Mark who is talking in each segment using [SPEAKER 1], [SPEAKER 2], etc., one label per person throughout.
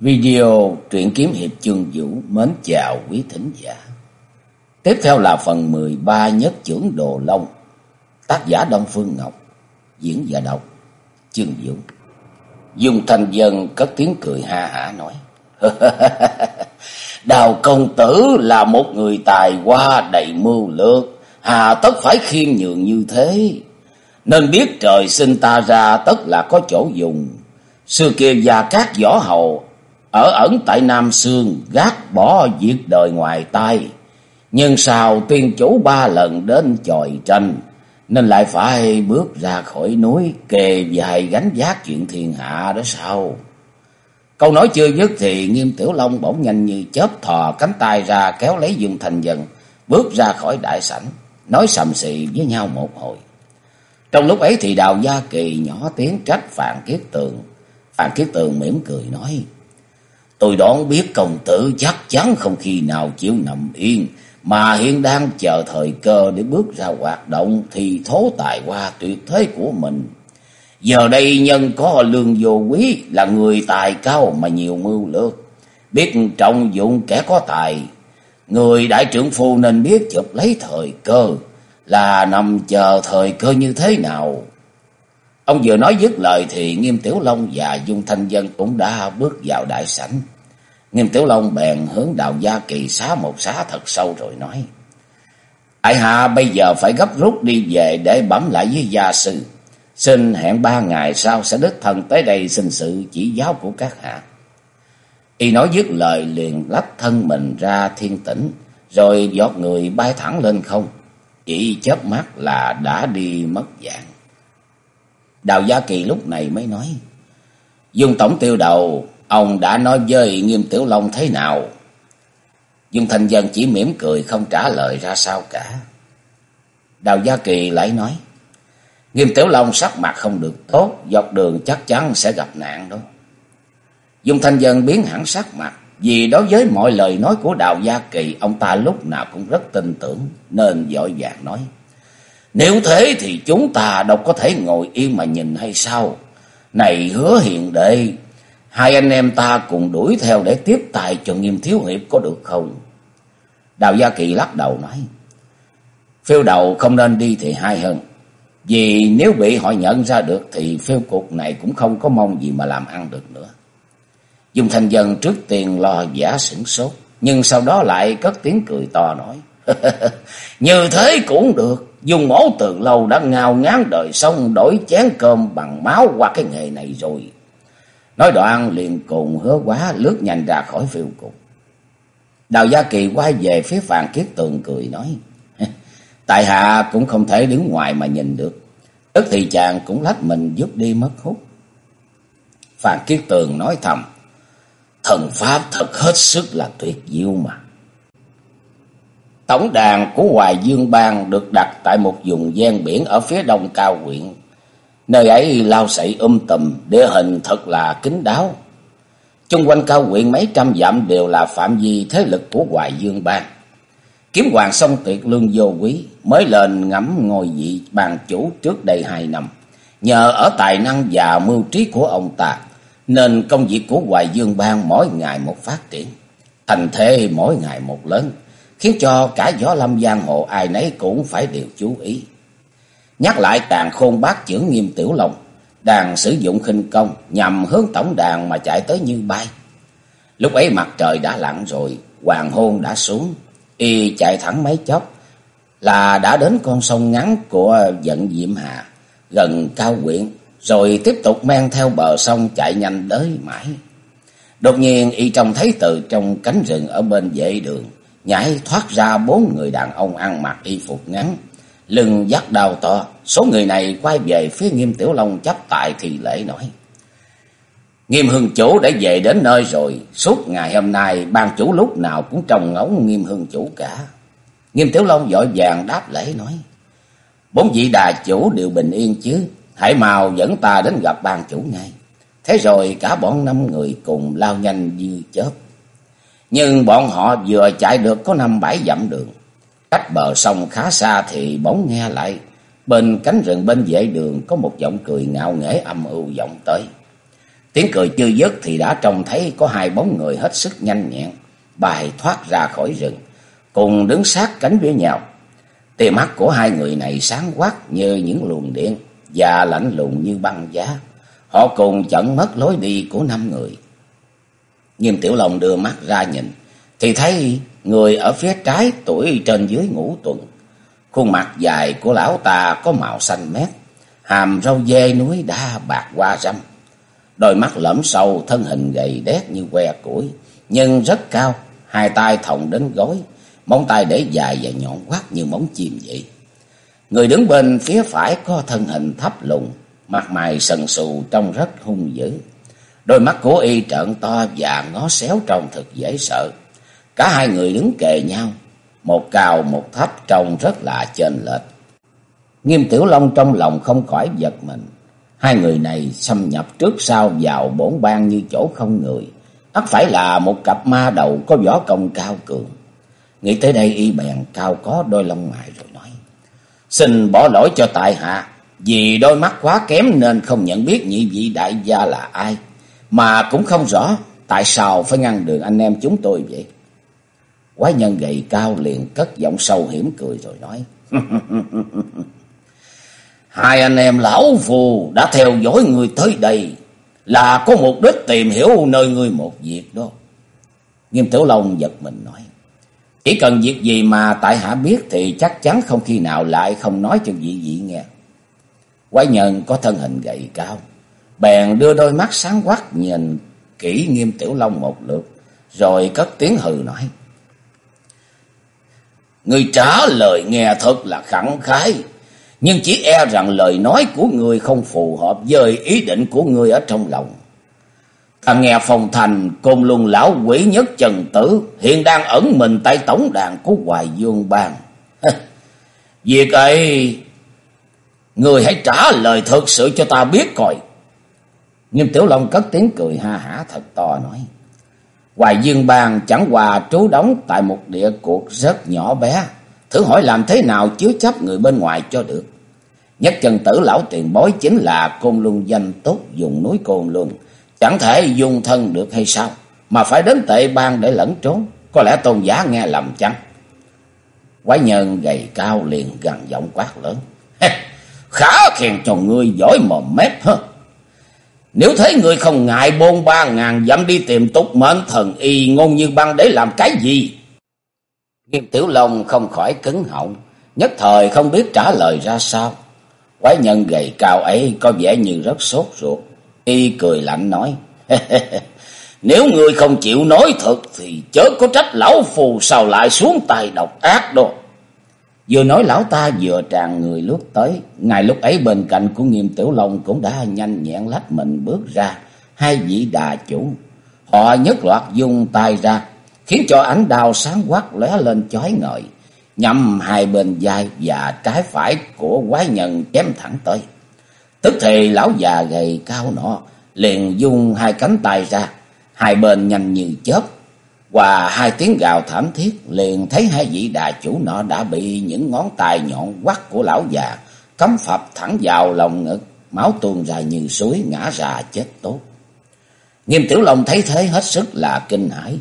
[SPEAKER 1] Video truyện kiếm hiệp chương vũ mến chào quý thính giả. Tiếp theo là phần 13 nhất trưởng Đồ Long. Tác giả Đông Phương Ngọc, diễn giả đọc chương vũ. Dung Thanh Dân cất tiếng cười ha hả nói. Đào công tử là một người tài hoa đầy mưu lược, hà tất phải khiêm nhường như thế. Nên biết trời sinh ta ra tất là có chỗ dùng. Xưa kia già các võ hầu ở ẩn tại Nam Sương, gác bỏ việc đời ngoài tay. Nhưng sao tuyên chủ ba lần đến chòi tranh, nên lại phải bước ra khỏi núi kề dài gánh giác chuyện thiên hạ đó sao? Câu nói chưa dứt thì Nghiêm Tiểu Long bỗng nhanh như chớp thò cánh tay ra kéo lấy Dương Thành Dần, bước ra khỏi đại sảnh, nói sầm xì với nhau một hồi. Trong lúc ấy thì Đào Gia Kỳ nhỏ tiếng trách Phạm Kiết Tường. Phạm Kiết Tường mỉm cười nói: Tôi đoán biết công tử chắc chắn không khi nào chịu nằm yên, mà hiện đang chờ thời cơ để bước ra hoạt động thì thố tài qua tuyệt thế của mình. Giờ đây nhân có lương vô quý là người tài cao mà nhiều mưu lược, biết trọng dụng kẻ có tài. Người đại trưởng phu nên biết chụp lấy thời cơ, là nằm chờ thời cơ như thế nào. Ông vừa nói dứt lời thì Nghiêm Tiểu Long và Dung Thanh Dân cũng đã bước vào đại sảnh. Nghiêm Tiểu Long bèn hướng Đào Gia Kỳ xá một xá thật sâu rồi nói. đại hạ bây giờ phải gấp rút đi về để bấm lại với gia sư. Xin hẹn ba ngày sau sẽ đích thân tới đây xin sự chỉ giáo của các hạ. Y nói dứt lời liền lách thân mình ra thiên tỉnh, rồi giọt người bay thẳng lên không. Chỉ chớp mắt là đã đi mất dạng. Đào Gia Kỳ lúc này mới nói. Dung tổng tiêu đầu, ông đã nói với Nghiêm Tiểu Long thế nào? Dung Thành Dân chỉ mỉm cười không trả lời ra sao cả. Đào Gia Kỳ lại nói. Nghiêm Tiểu Long sắc mặt không được tốt, dọc đường chắc chắn sẽ gặp nạn đó. Dung Thanh Dân biến hẳn sắc mặt, vì đối với mọi lời nói của Đào Gia Kỳ, ông ta lúc nào cũng rất tin tưởng, nên dội vàng nói. Nếu thế thì chúng ta đâu có thể ngồi yên mà nhìn hay sao? Này hứa hiện đệ, hai anh em ta cùng đuổi theo để tiếp tài cho nghiêm thiếu hiệp có được không? Đào Gia Kỳ lắc đầu nói. Phiêu đầu không nên đi thì hay hơn. Vì nếu bị họ nhận ra được thì phiêu cục này cũng không có mong gì mà làm ăn được nữa. Dung Thanh Dân trước tiên lo giả sửng sốt. Nhưng sau đó lại cất tiếng cười to nói. Như thế cũng được. Dùng mổ tường lâu đã ngao ngán đời xong đổi chén cơm bằng máu qua cái nghề này rồi. Nói đoạn liền cùng hứa quá lướt nhanh ra khỏi phiêu cục. Đào Gia Kỳ quay về phía Phàn Kiết Tường cười nói. Tại hạ cũng không thể đứng ngoài mà nhìn được. Tức thì chàng cũng lách mình giúp đi mất hút. Phàn Kiết Tường nói thầm. Thần Pháp thật hết sức là tuyệt diệu mà. Tổng đàn của Hoài Dương Bang được đặt tại một vùng gian biển ở phía đông cao quyện Nơi ấy lao sậy um tùm, địa hình thật là kín đáo. Trung quanh cao quyện mấy trăm dặm đều là phạm vi thế lực của Hoài Dương Bang. Kiếm hoàng song tuyệt lương vô quý mới lên ngắm ngôi vị bàn chủ trước đây hai năm. Nhờ ở tài năng và mưu trí của ông ta, nên công việc của Hoài Dương Bang mỗi ngày một phát triển. Thành thế mỗi ngày một lớn khiến cho cả gió lâm giang hồ ai nấy cũng phải đều chú ý. Nhắc lại tàn khôn bác trưởng nghiêm tiểu lòng, đàn sử dụng khinh công nhằm hướng tổng đàn mà chạy tới như bay. Lúc ấy mặt trời đã lặn rồi, hoàng hôn đã xuống, y chạy thẳng mấy chốc là đã đến con sông ngắn của vận diệm hà, gần cao quyện, rồi tiếp tục men theo bờ sông chạy nhanh tới mãi. Đột nhiên y trông thấy từ trong cánh rừng ở bên vệ đường, nhảy thoát ra bốn người đàn ông ăn mặc y phục ngắn, lưng dắt đào to. Số người này quay về phía Nghiêm Tiểu Long chấp tại thì lễ nói. Nghiêm hương chủ đã về đến nơi rồi, suốt ngày hôm nay ban chủ lúc nào cũng trông ngóng nghiêm hương chủ cả. Nghiêm Tiểu Long vội vàng đáp lễ nói. Bốn vị đà chủ đều bình yên chứ, hãy mau dẫn ta đến gặp ban chủ ngay. Thế rồi cả bọn năm người cùng lao nhanh như chớp. Nhưng bọn họ vừa chạy được có năm bảy dặm đường. Cách bờ sông khá xa thì bỗng nghe lại. Bên cánh rừng bên vệ đường có một giọng cười ngạo nghễ âm ưu vọng tới. Tiếng cười chưa dứt thì đã trông thấy có hai bóng người hết sức nhanh nhẹn, bài thoát ra khỏi rừng, cùng đứng sát cánh với nhau. Tia mắt của hai người này sáng quắc như những luồng điện và lạnh lùng như băng giá. Họ cùng chận mất lối đi của năm người. Nghiêm Tiểu Long đưa mắt ra nhìn, thì thấy người ở phía trái tuổi trên dưới ngũ tuần. Khuôn mặt dài của lão ta có màu xanh mét, hàm râu dê núi đa bạc qua râm. Đôi mắt lõm sâu, thân hình gầy đét như que củi, nhưng rất cao, hai tay thòng đến gối, móng tay để dài và nhọn quát như móng chim vậy. Người đứng bên phía phải có thân hình thấp lùn, mặt mày sần sù trông rất hung dữ. Đôi mắt của y trợn to và ngó xéo trông thật dễ sợ. Cả hai người đứng kề nhau, một cao một thấp trông rất là chênh lệch. Nghiêm Tiểu Long trong lòng không khỏi giật mình. Hai người này xâm nhập trước sau vào bổn bang như chỗ không người. ắt phải là một cặp ma đầu có võ công cao cường. Nghĩ tới đây y bèn cao có đôi lông mày rồi nói. Xin bỏ lỗi cho tại hạ. Vì đôi mắt quá kém nên không nhận biết nhị vị đại gia là ai. Mà cũng không rõ tại sao phải ngăn đường anh em chúng tôi vậy. Quái nhân gầy cao liền cất giọng sâu hiểm cười rồi nói. Hai anh em lão phù đã theo dõi người tới đây là có mục đích tìm hiểu nơi người một việc đó. Nghiêm Tiểu Long giật mình nói. Chỉ cần việc gì mà tại hạ biết thì chắc chắn không khi nào lại không nói cho vị vị nghe. Quái nhân có thân hình gầy cao. Bèn đưa đôi mắt sáng quắc nhìn kỹ Nghiêm Tiểu Long một lượt. Rồi cất tiếng hừ nói. Người trả lời nghe thật là khẳng khái. Nhưng chỉ e rằng lời nói của người không phù hợp với ý định của người ở trong lòng. Ta nghe phòng thành côn luân lão quỷ nhất trần tử hiện đang ẩn mình tại tổng đàn của Hoài Dương Bang. Việc ấy, người hãy trả lời thật sự cho ta biết coi. Nghiêm Tiểu Long cất tiếng cười ha hả thật to, nói. Hoài Dương Bang chẳng qua trú đóng tại một địa cuộc rất nhỏ bé. Thử hỏi làm thế nào chứa chấp người bên ngoài cho được. Nhất chân tử lão tiền bối chính là côn luân danh tốt dùng núi côn luân. Chẳng thể dùng thân được hay sao? Mà phải đến tệ bang để lẫn trốn. Có lẽ tôn giả nghe lầm chăng? Quái nhân gầy cao liền gần giọng quát lớn. Khá khen cho ngươi giỏi mồm mép hơn nếu thấy người không ngại bôn ba ngàn dặm đi tìm túc mệnh thần y ngôn như băng để làm cái gì? Nghiêm Tiểu Long không khỏi cứng họng, nhất thời không biết trả lời ra sao. Quái nhân gầy cao ấy có vẻ như rất sốt ruột. Y cười lạnh nói, Nếu người không chịu nói thật thì chớ có trách lão phù sao lại xuống tay độc ác đâu. Vừa nói lão ta vừa tràn người lướt tới. Ngay lúc ấy bên cạnh của nghiêm tiểu long cũng đã nhanh nhẹn lách mình bước ra. Hai vị đà chủ. Họ nhất loạt dung tay ra. Khiến cho ánh đào sáng quắc lóe lên chói ngời. Nhằm hai bên vai và trái phải của quái nhân chém thẳng tới. Tức thì lão già gầy cao nọ liền dung hai cánh tay ra. Hai bên nhanh như chớp qua hai tiếng gào thảm thiết, liền thấy hai vị đà chủ nọ đã bị những ngón tay nhọn quắt của lão già cắm phập thẳng vào lòng ngực, máu tuôn ra như suối ngã ra chết tốt. Nghiêm Tiểu Long thấy thế hết sức là kinh hãi,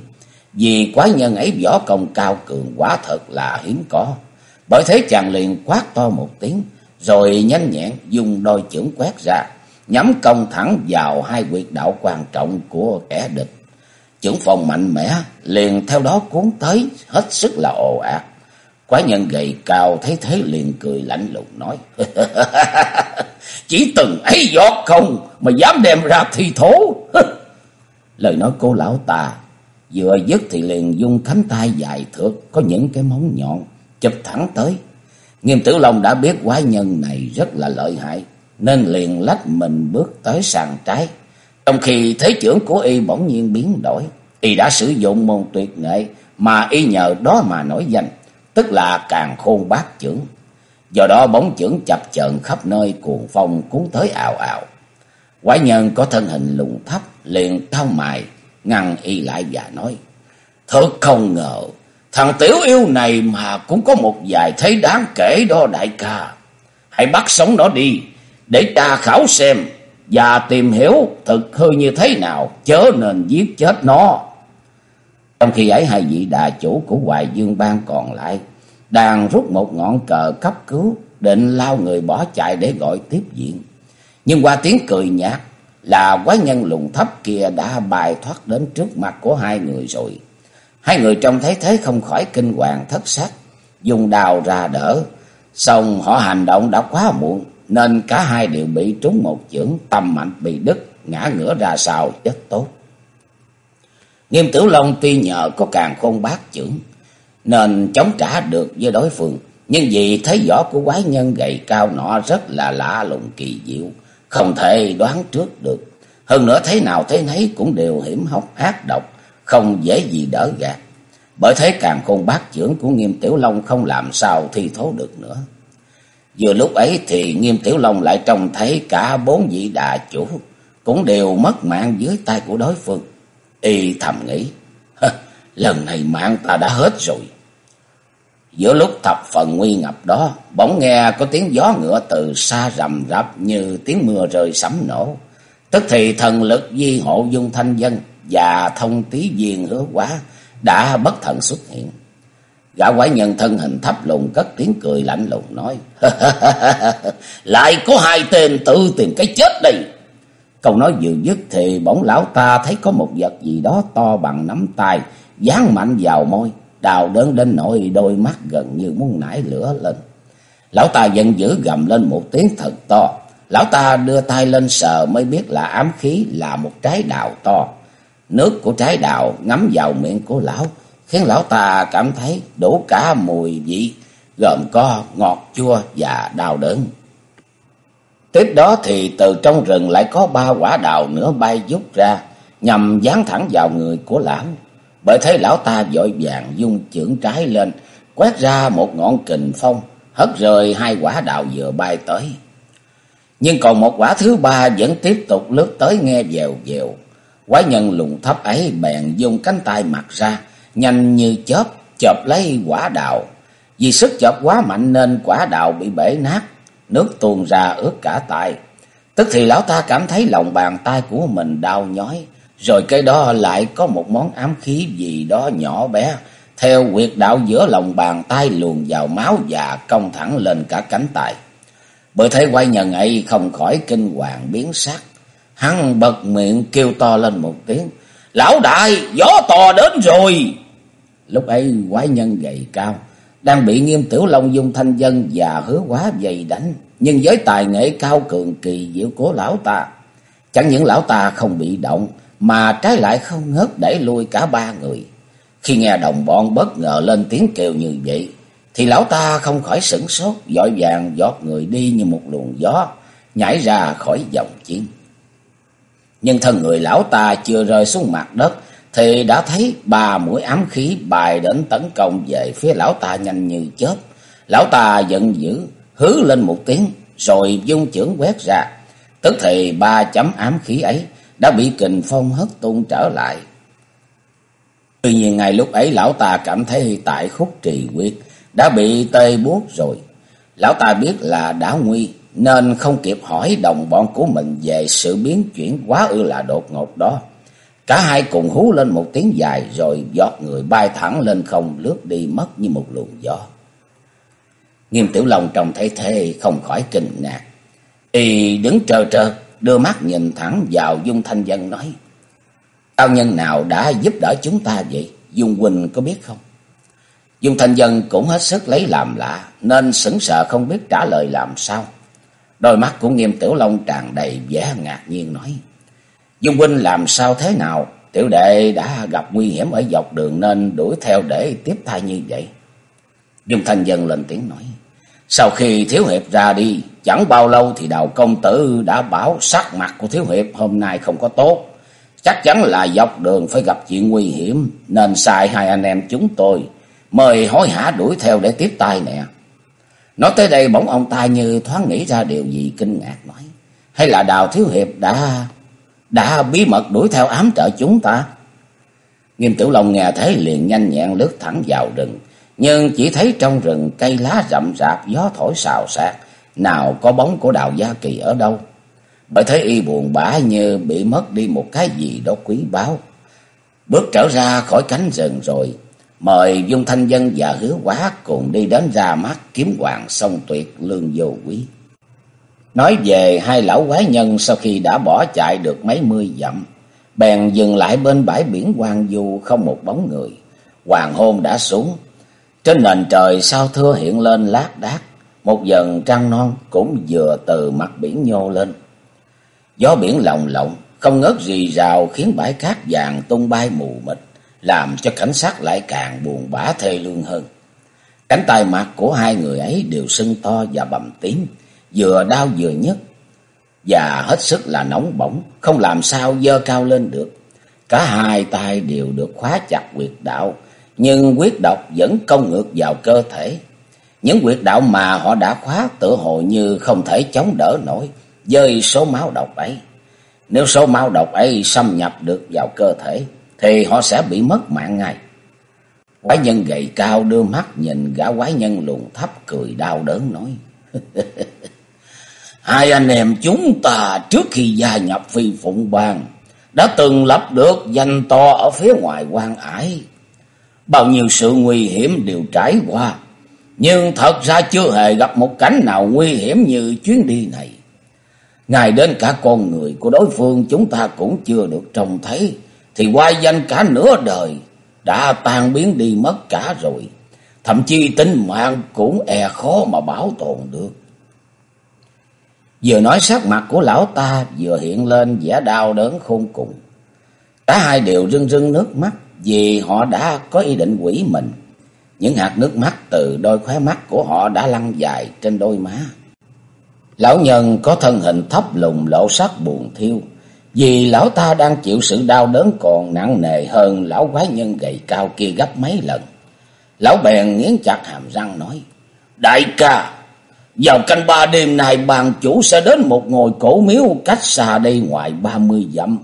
[SPEAKER 1] vì quái nhân ấy võ công cao cường quá thật là hiếm có. Bởi thế chàng liền quát to một tiếng, rồi nhanh nhẹn dùng đôi chưởng quét ra, nhắm công thẳng vào hai quyệt đạo quan trọng của kẻ địch. Chưởng phòng mạnh mẽ, liền theo đó cuốn tới, hết sức là ồ ạt. Quái nhân gầy cao thấy thế liền cười lạnh lùng nói. Chỉ từng ấy giọt không mà dám đem ra thi thố. Lời nói cô lão tà vừa dứt thì liền dung cánh tay dài thượt có những cái móng nhọn chụp thẳng tới. Nghiêm Tử Long đã biết quái nhân này rất là lợi hại nên liền lách mình bước tới sàn trái. Trong khi thế trưởng của y bỗng nhiên biến đổi, y đã sử dụng môn tuyệt nghệ mà y nhờ đó mà nổi danh, tức là càng khôn bát trưởng. Do đó bóng trưởng chập chờn khắp nơi cuồng phong cuốn tới ào ào. Quái nhân có thân hình lùng thấp, liền thao mài, ngăn y lại và nói, Thật không ngờ, thằng tiểu yêu này mà cũng có một vài thấy đáng kể đó đại ca. Hãy bắt sống nó đi, để ta khảo xem và tìm hiểu thực hư như thế nào, chớ nên giết chết nó. Trong khi ấy hai vị đà chủ của Hoài Dương Bang còn lại đang rút một ngọn cờ cấp cứu định lao người bỏ chạy để gọi tiếp diện. Nhưng qua tiếng cười nhạt là quái nhân lùng thấp kia đã bài thoát đến trước mặt của hai người rồi. Hai người trông thấy thế không khỏi kinh hoàng thất sắc, dùng đào ra đỡ. Xong họ hành động đã quá muộn, nên cả hai đều bị trúng một chưởng tâm mạnh bị đứt, ngã ngửa ra sau chết tốt. Nghiêm Tử Long tuy nhờ có càng khôn bát chưởng, nên chống trả được với đối phương. Nhưng vì thấy võ của quái nhân gầy cao nọ rất là lạ lùng kỳ diệu, không thể đoán trước được. Hơn nữa thế nào thế nấy cũng đều hiểm hóc ác độc, không dễ gì đỡ gạt. Bởi thế càng khôn bát chưởng của Nghiêm Tiểu Long không làm sao thi thố được nữa. Vừa lúc ấy thì Nghiêm Tiểu Long lại trông thấy cả bốn vị đà chủ cũng đều mất mạng dưới tay của đối phương. Y thầm nghĩ, lần này mạng ta đã hết rồi. Giữa lúc thập phần nguy ngập đó, bỗng nghe có tiếng gió ngựa từ xa rầm rập như tiếng mưa rơi sấm nổ. Tức thì thần lực di hộ dung thanh dân và thông tí viên hứa quá đã bất thần xuất hiện. Gã quái nhân thân hình thấp lùng cất tiếng cười lạnh lùng nói. Lại có hai tên tự tìm cái chết đây. Câu nói vừa dứt thì bỗng lão ta thấy có một vật gì đó to bằng nắm tay, dán mạnh vào môi, đào đớn đến nỗi đôi mắt gần như muốn nảy lửa lên. Lão ta giận dữ gầm lên một tiếng thật to. Lão ta đưa tay lên sờ mới biết là ám khí là một trái đào to. Nước của trái đào ngấm vào miệng của lão, khiến lão ta cảm thấy đủ cả mùi vị, gồm có ngọt chua và đau đớn. Tiếp đó thì từ trong rừng lại có ba quả đào nữa bay rút ra, nhằm dán thẳng vào người của lão. Bởi thế lão ta vội vàng dung chưởng trái lên, quét ra một ngọn kình phong, hất rơi hai quả đào vừa bay tới. Nhưng còn một quả thứ ba vẫn tiếp tục lướt tới nghe dèo dèo. Quái nhân lùng thấp ấy bèn dùng cánh tay mặt ra, nhanh như chớp, chộp lấy quả đào. Vì sức chộp quá mạnh nên quả đào bị bể nát, nước tuôn ra ướt cả tay. Tức thì lão ta cảm thấy lòng bàn tay của mình đau nhói, rồi cái đó lại có một món ám khí gì đó nhỏ bé, theo quyệt đạo giữa lòng bàn tay luồn vào máu và cong thẳng lên cả cánh tay. Bởi thế quay nhân ấy không khỏi kinh hoàng biến sắc. Hắn bật miệng kêu to lên một tiếng. Lão đại, gió to đến rồi. Lúc ấy quái nhân gầy cao, đang bị nghiêm tiểu long dung thanh dân và hứa quá dày đánh. Nhưng với tài nghệ cao cường kỳ diệu của lão ta, chẳng những lão ta không bị động, mà trái lại không ngớt đẩy lui cả ba người. Khi nghe đồng bọn bất ngờ lên tiếng kêu như vậy, thì lão ta không khỏi sửng sốt, vội vàng giọt người đi như một luồng gió, nhảy ra khỏi dòng chiến. Nhưng thân người lão ta chưa rơi xuống mặt đất, thì đã thấy ba mũi ám khí bài đến tấn công về phía lão ta nhanh như chớp. Lão ta giận dữ, hứ lên một tiếng, rồi dung chưởng quét ra. Tức thì ba chấm ám khí ấy đã bị kình phong hất tung trở lại. Tuy nhiên ngay lúc ấy lão ta cảm thấy tại khúc trì quyết đã bị tê buốt rồi. Lão ta biết là đã nguy nên không kịp hỏi đồng bọn của mình về sự biến chuyển quá ư là đột ngột đó. Cả hai cùng hú lên một tiếng dài rồi giọt người bay thẳng lên không lướt đi mất như một luồng gió. Nghiêm Tiểu Long trông thấy thế không khỏi kinh ngạc. Y đứng trơ trơ, đưa mắt nhìn thẳng vào Dung Thanh Dân nói. Cao nhân nào đã giúp đỡ chúng ta vậy? Dung Quỳnh có biết không? Dung Thanh Dân cũng hết sức lấy làm lạ, nên sững sờ không biết trả lời làm sao. Đôi mắt của Nghiêm Tiểu Long tràn đầy vẻ ngạc nhiên nói. Dung huynh làm sao thế nào? Tiểu đệ đã gặp nguy hiểm ở dọc đường nên đuổi theo để tiếp tay như vậy. Dung Thanh Dân lên tiếng nói. Sau khi Thiếu Hiệp ra đi, chẳng bao lâu thì đào công tử đã bảo sắc mặt của Thiếu Hiệp hôm nay không có tốt. Chắc chắn là dọc đường phải gặp chuyện nguy hiểm, nên sai hai anh em chúng tôi mời hối hả đuổi theo để tiếp tay nè. Nói tới đây bỗng ông ta như thoáng nghĩ ra điều gì kinh ngạc nói. Hay là Đào Thiếu Hiệp đã đã bí mật đuổi theo ám trợ chúng ta? Nghiêm Tiểu Long nghe thấy liền nhanh nhẹn lướt thẳng vào rừng. Nhưng chỉ thấy trong rừng cây lá rậm rạp gió thổi xào xạc. Nào có bóng của Đào Gia Kỳ ở đâu. bởi thấy y buồn bã như bị mất đi một cái gì đó quý báu. Bước trở ra khỏi cánh rừng rồi, mời Dung Thanh Dân và Hứa Quá cùng đi đến ra mắt kiếm hoàng sông tuyệt lương vô quý. Nói về hai lão quái nhân sau khi đã bỏ chạy được mấy mươi dặm, bèn dừng lại bên bãi biển Hoàng Du không một bóng người. Hoàng hôn đã xuống, trên nền trời sao thưa hiện lên lác đác, một dần trăng non cũng vừa từ mặt biển nhô lên. Gió biển lồng lộng, không ngớt rì rào khiến bãi cát vàng tung bay mù mịt, làm cho cảnh sát lại càng buồn bã thê lương hơn. Cánh tay mặt của hai người ấy đều sưng to và bầm tím, vừa đau vừa nhức, và hết sức là nóng bỏng, không làm sao dơ cao lên được. Cả hai tay đều được khóa chặt quyệt đạo, nhưng quyết độc vẫn công ngược vào cơ thể. Những quyệt đạo mà họ đã khóa tựa hồ như không thể chống đỡ nổi với số máu độc ấy. Nếu số máu độc ấy xâm nhập được vào cơ thể, thì họ sẽ bị mất mạng ngay. Quái nhân gầy cao đưa mắt nhìn gã quái nhân lùn thấp cười đau đớn nói. Hai anh em chúng ta trước khi gia nhập phi phụng bang đã từng lập được danh to ở phía ngoài quan ải. Bao nhiêu sự nguy hiểm đều trải qua, nhưng thật ra chưa hề gặp một cảnh nào nguy hiểm như chuyến đi này. Ngài đến cả con người của đối phương chúng ta cũng chưa được trông thấy, thì quay danh cả nửa đời đã tan biến đi mất cả rồi. Thậm chí tính mạng cũng e khó mà bảo tồn được. Vừa nói sắc mặt của lão ta vừa hiện lên vẻ đau đớn khôn cùng. Cả hai đều rưng rưng nước mắt vì họ đã có ý định quỷ mình. Những hạt nước mắt từ đôi khóe mắt của họ đã lăn dài trên đôi má. Lão nhân có thân hình thấp lùng lộ sắc buồn thiêu. Vì lão ta đang chịu sự đau đớn còn nặng nề hơn lão quái nhân gầy cao kia gấp mấy lần. Lão bèn nghiến chặt hàm răng nói. Đại ca, vào canh ba đêm nay bàn chủ sẽ đến một ngôi cổ miếu cách xa đây ngoài ba mươi dặm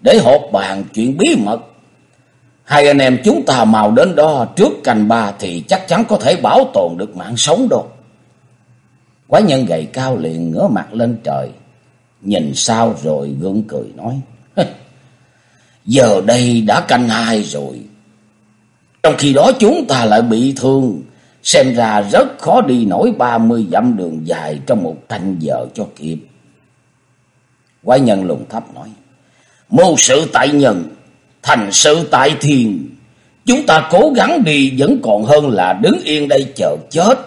[SPEAKER 1] để họp bàn chuyện bí mật. Hai anh em chúng ta màu đến đó trước canh ba thì chắc chắn có thể bảo tồn được mạng sống đâu. Quái nhân gầy cao liền ngửa mặt lên trời, nhìn sao rồi gượng cười nói. Giờ đây đã canh hai rồi. Trong khi đó chúng ta lại bị thương, xem ra rất khó đi nổi ba mươi dặm đường dài trong một canh giờ cho kịp. Quái nhân lùng thấp nói, mưu sự tại nhân, thành sự tại thiên. Chúng ta cố gắng đi vẫn còn hơn là đứng yên đây chờ chết.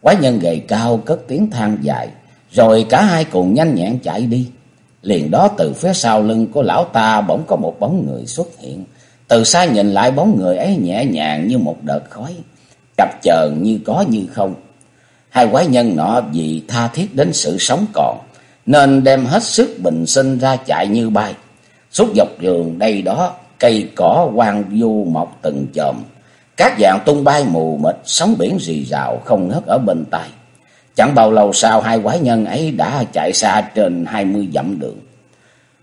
[SPEAKER 1] Quái nhân gầy cao cất tiếng than dài, rồi cả hai cùng nhanh nhẹn chạy đi. Liền đó từ phía sau lưng của lão ta bỗng có một bóng người xuất hiện. Từ xa nhìn lại bóng người ấy nhẹ nhàng như một đợt khói, chập chờn như có như không. Hai quái nhân nọ vì tha thiết đến sự sống còn, nên đem hết sức bình sinh ra chạy như bay. Suốt dọc đường đây đó, cây cỏ hoang du mọc từng chòm, các dạng tung bay mù mịt, sóng biển rì rào không ngớt ở bên tai. Chẳng bao lâu sau hai quái nhân ấy đã chạy xa trên hai mươi dặm đường.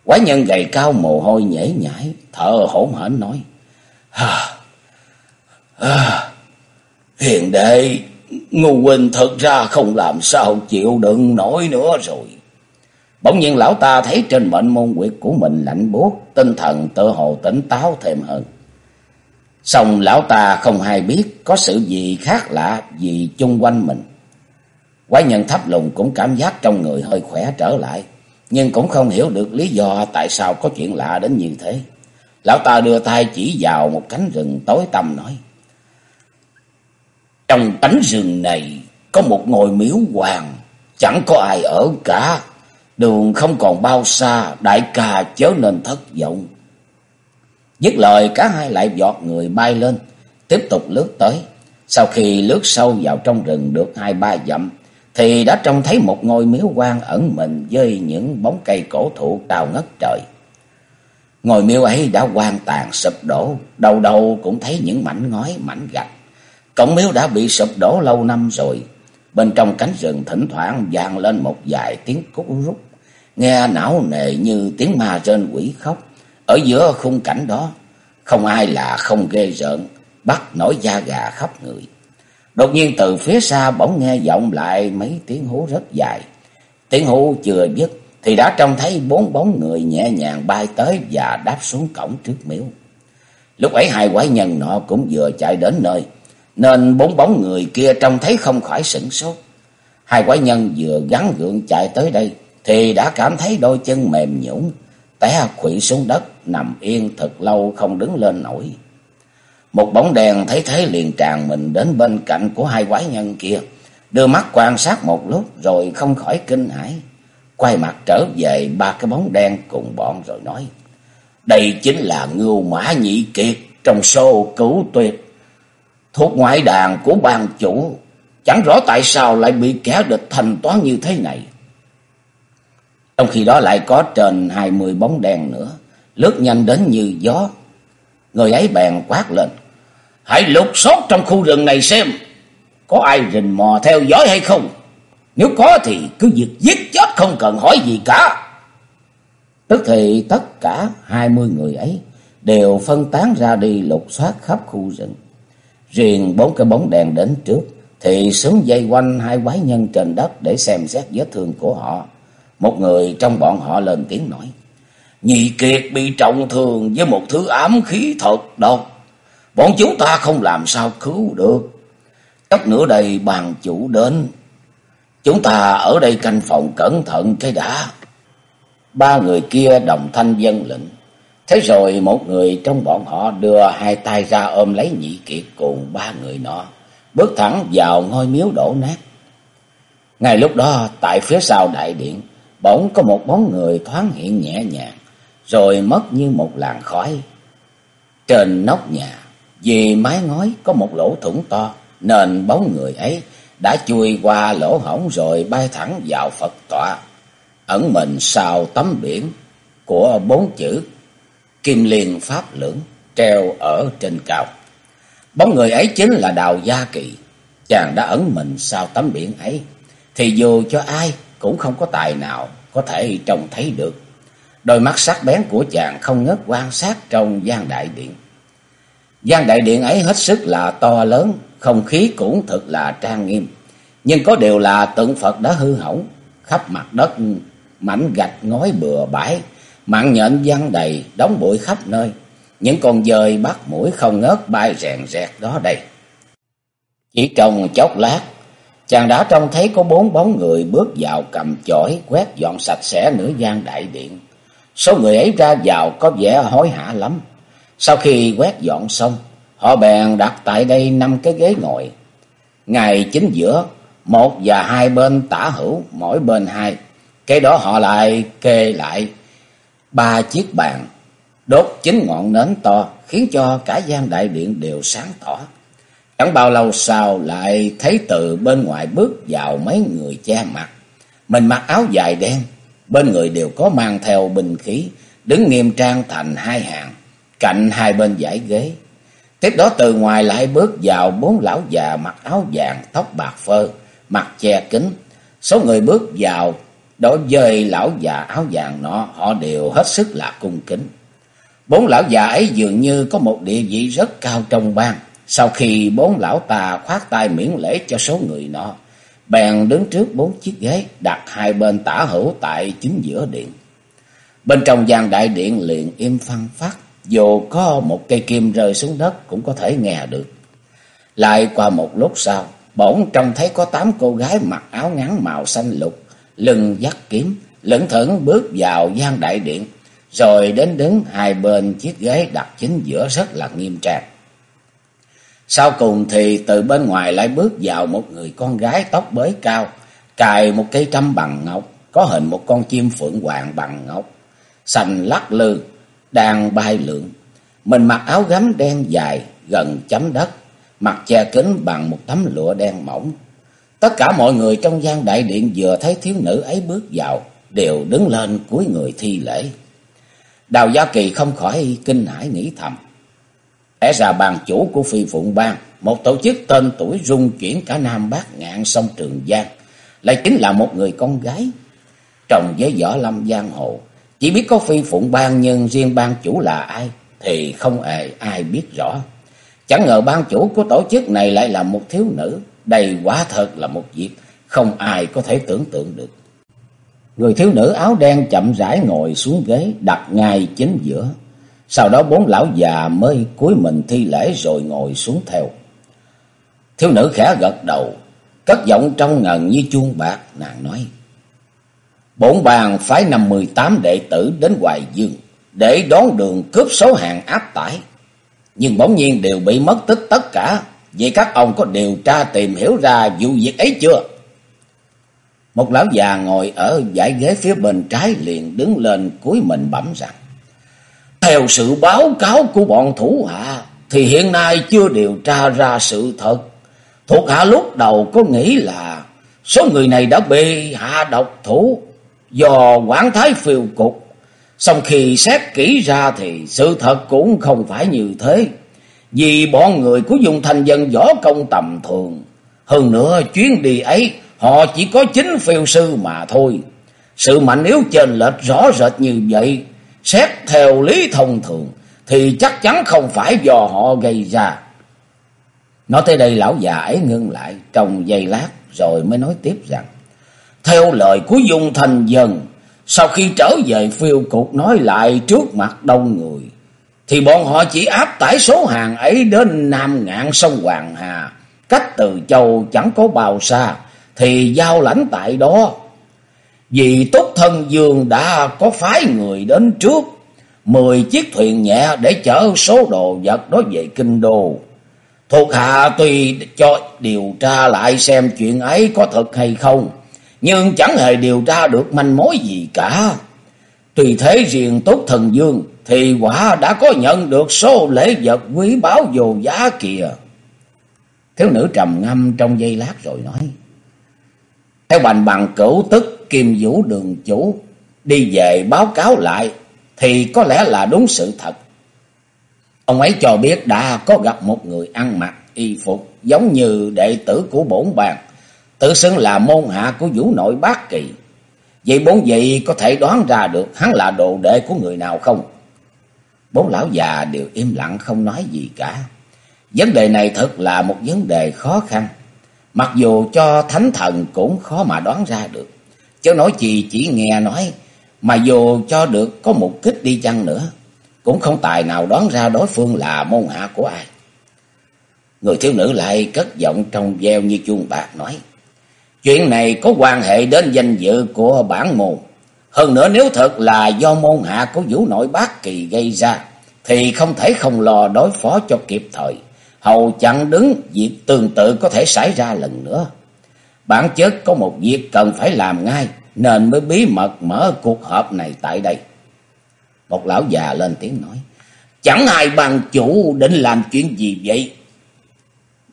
[SPEAKER 1] Quái nhân gầy cao mồ hôi nhễ nhãi, thở hổn hển nói. À, à, hiền đệ, ngu huynh thật ra không làm sao chịu đựng nổi nữa rồi. Bỗng nhiên lão ta thấy trên mệnh môn quyệt của mình lạnh buốt, tinh thần tự hồ tỉnh táo thêm hơn. Xong lão ta không hay biết có sự gì khác lạ gì chung quanh mình. Quái nhân thấp lùng cũng cảm giác trong người hơi khỏe trở lại, nhưng cũng không hiểu được lý do tại sao có chuyện lạ đến như thế. Lão ta đưa tay chỉ vào một cánh rừng tối tăm nói. Trong cánh rừng này có một ngôi miếu hoàng, chẳng có ai ở cả. Đường không còn bao xa, đại ca chớ nên thất vọng. Dứt lời cả hai lại giọt người bay lên, tiếp tục lướt tới. Sau khi lướt sâu vào trong rừng được hai ba dặm, thì đã trông thấy một ngôi miếu quan ẩn mình với những bóng cây cổ thụ cao ngất trời. Ngôi miếu ấy đã quan tàn sụp đổ, đầu đầu cũng thấy những mảnh ngói, mảnh gạch. Cổng miếu đã bị sụp đổ lâu năm rồi. Bên trong cánh rừng thỉnh thoảng vang lên một vài tiếng cút rút, nghe não nề như tiếng ma trên quỷ khóc. Ở giữa khung cảnh đó, không ai là không ghê rợn, bắt nổi da gà khắp người. Đột nhiên từ phía xa bỗng nghe vọng lại mấy tiếng hú rất dài. Tiếng hú chưa dứt thì đã trông thấy bốn bóng người nhẹ nhàng bay tới và đáp xuống cổng trước miếu. Lúc ấy hai quái nhân nọ cũng vừa chạy đến nơi, nên bốn bóng người kia trông thấy không khỏi sửng sốt. Hai quái nhân vừa gắn gượng chạy tới đây, thì đã cảm thấy đôi chân mềm nhũn, té quỵ xuống đất, nằm yên thật lâu không đứng lên nổi. Một bóng đèn thấy thế liền tràn mình đến bên cạnh của hai quái nhân kia, đưa mắt quan sát một lúc rồi không khỏi kinh hãi, quay mặt trở về ba cái bóng đen cùng bọn rồi nói: "Đây chính là Ngưu Mã Nhị Kiệt trong số cứu tuyệt, thuộc ngoại đàn của bàn chủ, chẳng rõ tại sao lại bị kẻ địch thành toán như thế này." Trong khi đó lại có trên hai mươi bóng đen nữa, lướt nhanh đến như gió. Người ấy bèn quát lên. Hãy lục soát trong khu rừng này xem, có ai rình mò theo dõi hay không? Nếu có thì cứ việc giết chết không cần hỏi gì cả. Tức thì tất cả hai mươi người ấy đều phân tán ra đi lục soát khắp khu rừng. Riêng bốn cái bóng đèn đến trước, thì sướng dây quanh hai quái nhân trên đất để xem xét vết thương của họ. Một người trong bọn họ lên tiếng nói. Nhị Kiệt bị trọng thương với một thứ ám khí thật độc. Bọn chúng ta không làm sao cứu được. Chắc nữa đây bàn chủ đến. Chúng ta ở đây canh phòng cẩn thận cái đã. Ba người kia đồng thanh dân lệnh. Thế rồi một người trong bọn họ đưa hai tay ra ôm lấy nhị kiệt cùng ba người nọ. Bước thẳng vào ngôi miếu đổ nát. Ngay lúc đó tại phía sau đại điện bỗng có một bóng người thoáng hiện nhẹ nhàng, rồi mất như một làn khói. Trên nóc nhà, vì mái ngói có một lỗ thủng to, nên bóng người ấy đã chui qua lỗ hổng rồi bay thẳng vào Phật tọa, ẩn mình sau tấm biển của bốn chữ Kim Liên Pháp Lưỡng treo ở trên cao. Bóng người ấy chính là Đào Gia Kỳ, chàng đã ẩn mình sau tấm biển ấy, thì dù cho ai cũng không có tài nào có thể trông thấy được. Đôi mắt sắc bén của chàng không ngớt quan sát trong gian đại điện. Gian đại điện ấy hết sức là to lớn, không khí cũng thật là trang nghiêm. Nhưng có điều là tượng Phật đã hư hỏng, khắp mặt đất mảnh gạch ngói bừa bãi, mạng nhện văng đầy, đóng bụi khắp nơi. Những con dơi bắt mũi không ngớt bay rèn rẹt đó đây. Chỉ trong chốc lát, Chàng đã trông thấy có bốn bóng người bước vào cầm chổi quét dọn sạch sẽ nửa gian đại điện. Số người ấy ra vào có vẻ hối hả lắm. Sau khi quét dọn xong, họ bèn đặt tại đây năm cái ghế ngồi. Ngày chính giữa, một và hai bên tả hữu, mỗi bên hai. Cái đó họ lại kê lại ba chiếc bàn, đốt chín ngọn nến to, khiến cho cả gian đại điện đều sáng tỏ. Chẳng bao lâu sau lại thấy từ bên ngoài bước vào mấy người che mặt. Mình mặc áo dài đen, bên người đều có mang theo binh khí, đứng nghiêm trang thành hai hàng, cạnh hai bên dãy ghế. Tiếp đó từ ngoài lại bước vào bốn lão già mặc áo vàng, tóc bạc phơ, mặt che kính. Số người bước vào đối với lão già áo vàng nọ, họ đều hết sức là cung kính. Bốn lão già ấy dường như có một địa vị rất cao trong bang. Sau khi bốn lão tà khoát tay miễn lễ cho số người nọ, bèn đứng trước bốn chiếc ghế đặt hai bên tả hữu tại chính giữa điện. Bên trong gian đại điện liền im phăng phát, dù có một cây kim rơi xuống đất cũng có thể nghe được. Lại qua một lúc sau, bỗng trông thấy có tám cô gái mặc áo ngắn màu xanh lục, lưng dắt kiếm, lững thững bước vào gian đại điện, rồi đến đứng hai bên chiếc ghế đặt chính giữa rất là nghiêm trang. Sau cùng thì từ bên ngoài lại bước vào một người con gái tóc bới cao, cài một cây trăm bằng ngọc, có hình một con chim phượng hoàng bằng ngọc, xanh lắc lư, đang bay lượn. Mình mặc áo gấm đen dài, gần chấm đất, mặt che kính bằng một tấm lụa đen mỏng. Tất cả mọi người trong gian đại điện vừa thấy thiếu nữ ấy bước vào, đều đứng lên cúi người thi lễ. Đào Gia Kỳ không khỏi kinh hãi nghĩ thầm. Lẽ ra bàn chủ của phi phụng bang, một tổ chức tên tuổi rung chuyển cả Nam Bắc ngạn sông Trường Giang, lại chính là một người con gái. Trồng với võ lâm giang hồ, chỉ biết có phi phụng bang nhưng riêng ban chủ là ai thì không ai, ai biết rõ. Chẳng ngờ ban chủ của tổ chức này lại là một thiếu nữ, đây quá thật là một việc không ai có thể tưởng tượng được. Người thiếu nữ áo đen chậm rãi ngồi xuống ghế đặt ngay chính giữa. Sau đó bốn lão già mới cúi mình thi lễ rồi ngồi xuống theo. Thiếu nữ khẽ gật đầu, cất giọng trong ngần như chuông bạc, nàng nói. Bổn bàn phái năm mười tám đệ tử đến Hoài Dương để đón đường cướp số hàng áp tải. Nhưng bỗng nhiên đều bị mất tích tất cả. Vậy các ông có điều tra tìm hiểu ra vụ việc ấy chưa? Một lão già ngồi ở dãy ghế phía bên trái liền đứng lên cúi mình bẩm rằng. Theo sự báo cáo của bọn thủ hạ, thì hiện nay chưa điều tra ra sự thật. Thuộc hạ lúc đầu có nghĩ là số người này đã bị hạ độc thủ do quản thái phiêu cục. Xong khi xét kỹ ra thì sự thật cũng không phải như thế. Vì bọn người của dùng thành dân võ công tầm thường. Hơn nữa chuyến đi ấy họ chỉ có chính phiêu sư mà thôi. Sự mạnh yếu trên lệch rõ rệt như vậy. Xét theo lý thông thường thì chắc chắn không phải do họ gây ra. Nói tới đây lão già ấy ngưng lại trong giây lát rồi mới nói tiếp rằng. Theo lời của Dung Thành Dân, sau khi trở về phiêu cục nói lại trước mặt đông người, thì bọn họ chỉ áp tải số hàng ấy đến Nam Ngạn sông Hoàng Hà, cách từ châu chẳng có bao xa, thì giao lãnh tại đó. Vì Túc Thân Dương đã có phái người đến trước, mười chiếc thuyền nhẹ để chở số đồ vật đó về Kinh Đô. Thuộc hạ tùy cho điều tra lại xem chuyện ấy có thật hay không, nhưng chẳng hề điều tra được manh mối gì cả. Tùy thế riêng Túc thần dương thì quả đã có nhận được số lễ vật quý báu vô giá kìa. Thiếu nữ trầm ngâm trong giây lát rồi nói. Theo bành bằng cửu tức kim vũ đường chủ đi về báo cáo lại thì có lẽ là đúng sự thật. Ông ấy cho biết đã có gặp một người ăn mặc y phục giống như đệ tử của bổn bàn tự xưng là môn hạ của vũ nội bác kỳ. Vậy bốn vị có thể đoán ra được hắn là đồ đệ của người nào không? Bốn lão già đều im lặng không nói gì cả. Vấn đề này thật là một vấn đề khó khăn. Mặc dù cho thánh thần cũng khó mà đoán ra được. Chứ nói gì chỉ nghe nói, mà dù cho được có một kích đi chăng nữa, cũng không tài nào đoán ra đối phương là môn hạ của ai. Người thiếu nữ lại cất giọng trong veo như chuông bạc nói. Chuyện này có quan hệ đến danh dự của bản môn. Hơn nữa nếu thật là do môn hạ của vũ nội bác kỳ gây ra, thì không thể không lo đối phó cho kịp thời. Hầu chặn đứng việc tương tự có thể xảy ra lần nữa. Bản chất có một việc cần phải làm ngay, nên mới bí mật mở cuộc họp này tại đây. Một lão già lên tiếng nói, chẳng ai bằng chủ định làm chuyện gì vậy?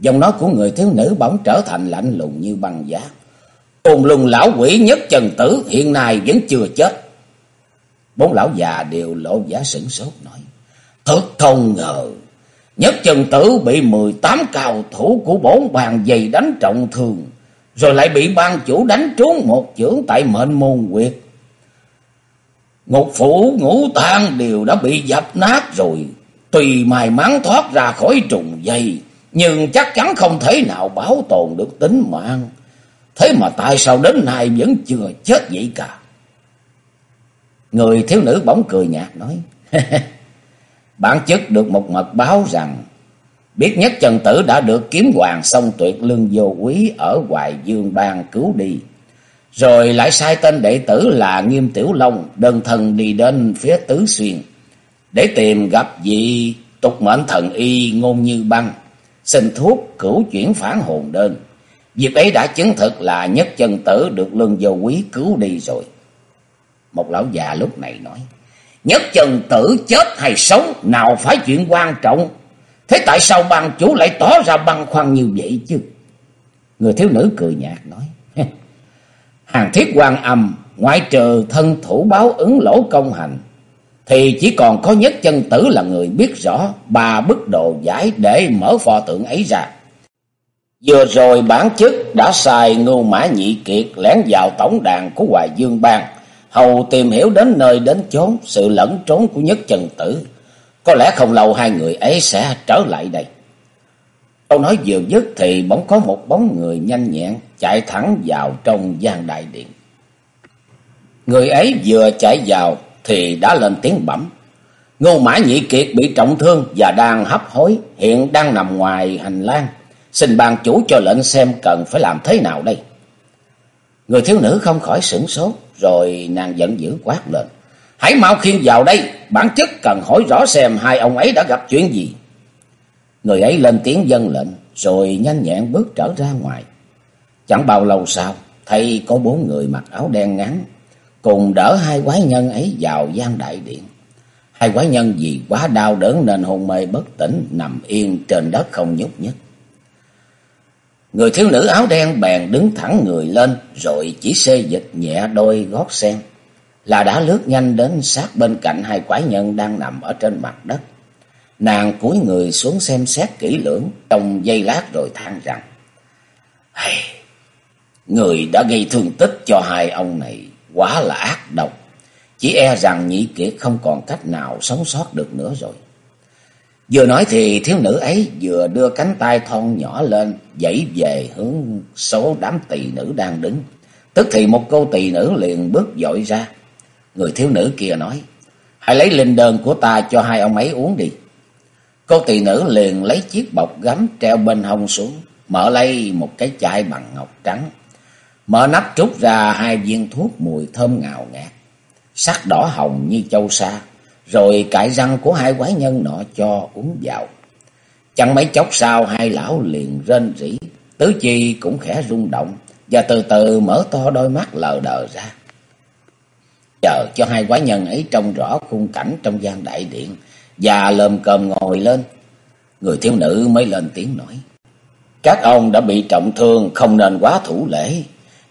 [SPEAKER 1] giọng nói của người thiếu nữ bỗng trở thành lạnh lùng như băng giá. Cùng lùng lão quỷ nhất trần tử, hiện nay vẫn chưa chết. Bốn lão già đều lộ giá sửng sốt, nói. Thật không ngờ. Nhất trần tử bị mười tám cao thủ của bốn bàn giày đánh trọng thương. Rồi lại bị ban chủ đánh trúng một chưởng tại mệnh môn quyệt. Ngục phủ ngũ tang đều đã bị dập nát rồi. Tùy may mắn thoát ra khỏi trùng dây. Nhưng chắc chắn không thể nào bảo tồn được tính mạng. Thế mà tại sao đến nay vẫn chưa chết vậy cả? Người thiếu nữ bỗng cười nhạt nói. Bản chất được một mật báo rằng, biết nhất Trần Tử đã được kiếm hoàng song tuyệt lương vô quý ở Hoài Dương Bang cứu đi. Rồi lại sai tên đệ tử là Nghiêm Tiểu Long đơn thân đi đến phía Tứ Xuyên để tìm gặp vị tục mệnh thần y ngôn như băng, xin thuốc cửu chuyển phản hồn đơn. Việc ấy đã chứng thực là nhất chân tử được lương vô quý cứu đi rồi. Một lão già lúc này nói. Nhất chân tử chết hay sống, nào phải chuyện quan trọng. Thế tại sao ban chủ lại tỏ ra băng khoăn như vậy chứ? Người thiếu nữ cười nhạt nói. Hàng thiết quan âm, ngoại trừ thân thủ báo ứng lỗ công hành. Thì chỉ còn có nhất chân tử là người biết rõ ba bức đồ giải để mở pho tượng ấy ra. Vừa rồi bản chức đã sai ngưu mã nhị kiệt lén vào tổng đàn của Hoài Dương Bang, hầu tìm hiểu đến nơi đến chốn sự lẫn trốn của nhất trần tử. Có lẽ không lâu hai người ấy sẽ trở lại đây. Câu nói vừa dứt thì bỗng có một bóng người nhanh nhẹn chạy thẳng vào trong gian đại điện. Người ấy vừa chạy vào thì đã lên tiếng bẩm. Ngô Mã Nhị Kiệt bị trọng thương và đang hấp hối, hiện đang nằm ngoài hành lang. Xin ban chủ cho lệnh xem cần phải làm thế nào đây. Người thiếu nữ không khỏi sửng sốt, rồi nàng giận dữ quát lên. Hãy mau khiêng vào đây, bản chất cần hỏi rõ xem hai ông ấy đã gặp chuyện gì. Người ấy lên tiếng dân lệnh, rồi nhanh nhẹn bước trở ra ngoài. Chẳng bao lâu sau, thấy có bốn người mặc áo đen ngắn, cùng đỡ hai quái nhân ấy vào gian đại điện. Hai quái nhân vì quá đau đớn nên hôn mê bất tỉnh, nằm yên trên đất không nhúc nhích. Người thiếu nữ áo đen bèn đứng thẳng người lên, rồi chỉ xê dịch nhẹ đôi gót sen, là đã lướt nhanh đến sát bên cạnh hai quái nhân đang nằm ở trên mặt đất. Nàng cúi người xuống xem xét kỹ lưỡng, trong giây lát rồi than rằng, hey, Người đã gây thương tích cho hai ông này quá là ác độc. Chỉ e rằng nhị kiệt không còn cách nào sống sót được nữa rồi. Vừa nói thì thiếu nữ ấy vừa đưa cánh tay thon nhỏ lên, dãy về hướng số đám tỳ nữ đang đứng. Tức thì một cô tỳ nữ liền bước dội ra. Người thiếu nữ kia nói, hãy lấy linh đơn của ta cho hai ông ấy uống đi. Cô tỳ nữ liền lấy chiếc bọc gấm treo bên hông xuống, mở lấy một cái chai bằng ngọc trắng. Mở nắp trút ra hai viên thuốc mùi thơm ngào ngạt, sắc đỏ hồng như châu sa, rồi cải răng của hai quái nhân nọ cho uống vào. Chẳng mấy chốc sau hai lão liền rên rỉ, tứ chi cũng khẽ rung động và từ từ mở to đôi mắt lờ đờ ra. Chờ cho hai quái nhân ấy trông rõ khung cảnh trong gian đại điện và lồm cơm ngồi lên, người thiếu nữ mới lên tiếng nói. Các ông đã bị trọng thương không nên quá thủ lễ.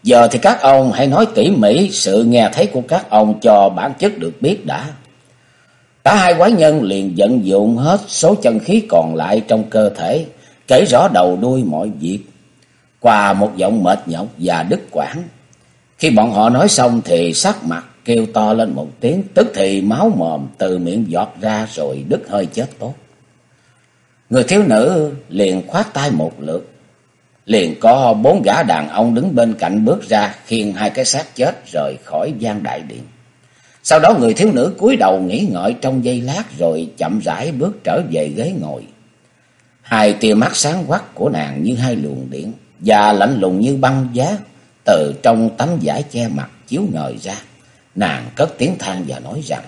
[SPEAKER 1] Giờ thì các ông hãy nói tỉ mỉ sự nghe thấy của các ông cho bản chất được biết đã. Cả hai quái nhân liền vận dụng hết số chân khí còn lại trong cơ thể, kể rõ đầu đuôi mọi việc, qua một giọng mệt nhọc và đứt quãng. Khi bọn họ nói xong thì sắc mặt kêu to lên một tiếng, tức thì máu mồm từ miệng giọt ra rồi đứt hơi chết tốt. Người thiếu nữ liền khoát tay một lượt, liền có bốn gã đàn ông đứng bên cạnh bước ra khiêng hai cái xác chết rời khỏi gian đại điện. Sau đó người thiếu nữ cúi đầu nghĩ ngợi trong giây lát rồi chậm rãi bước trở về ghế ngồi. Hai tia mắt sáng quắc của nàng như hai luồng điện và lạnh lùng như băng giá từ trong tấm vải che mặt chiếu ngời ra. Nàng cất tiếng than và nói rằng